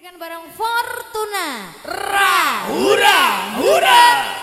Berikan barang Fortuna. Ra, hura, hura.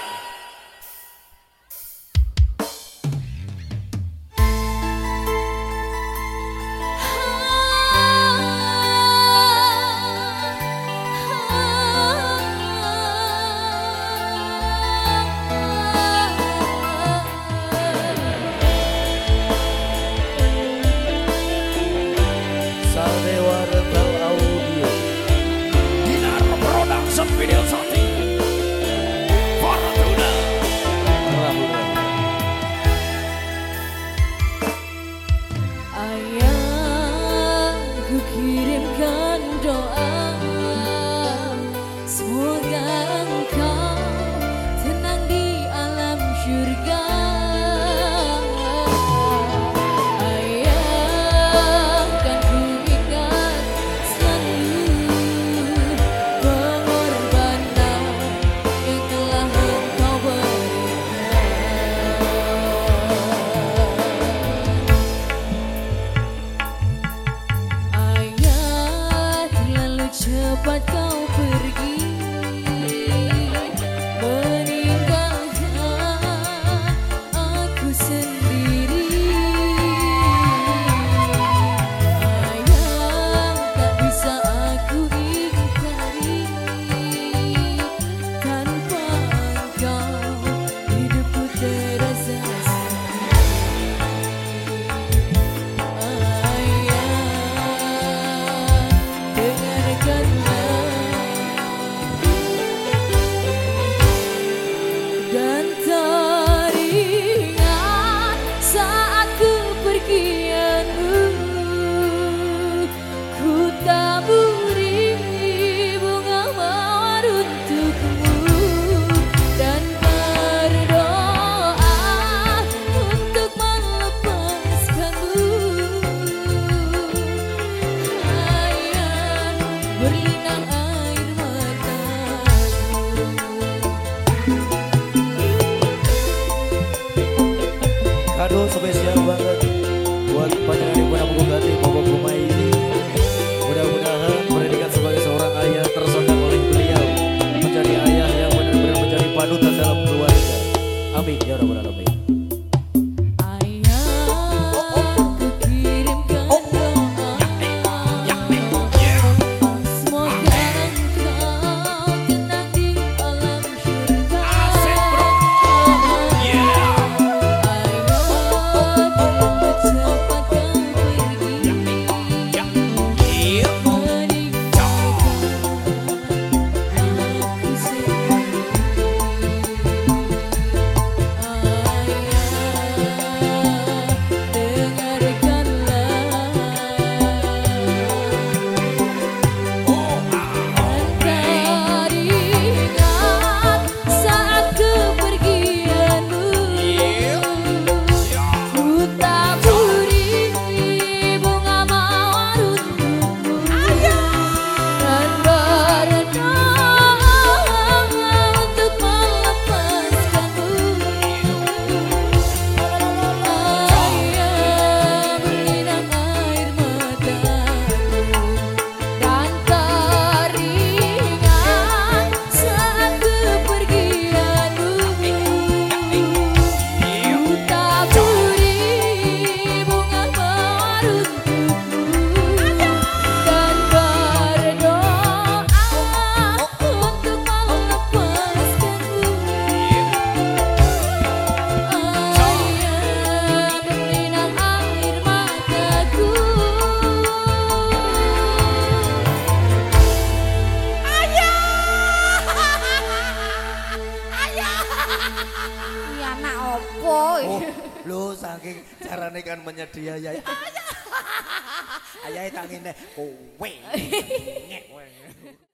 pergi 人 itu spesial banget buat panjang adik pun aku ganti rumah ini Mudah-mudahan pendidikan sebagai seorang ayah tersodak oleh beliau menjadi ayah yang benar-benar menjadi panutan dalam keluarga. Amin ya rabbal alamin. lu saking carane kan menyedia ya ayah ayah tangine. Kowe.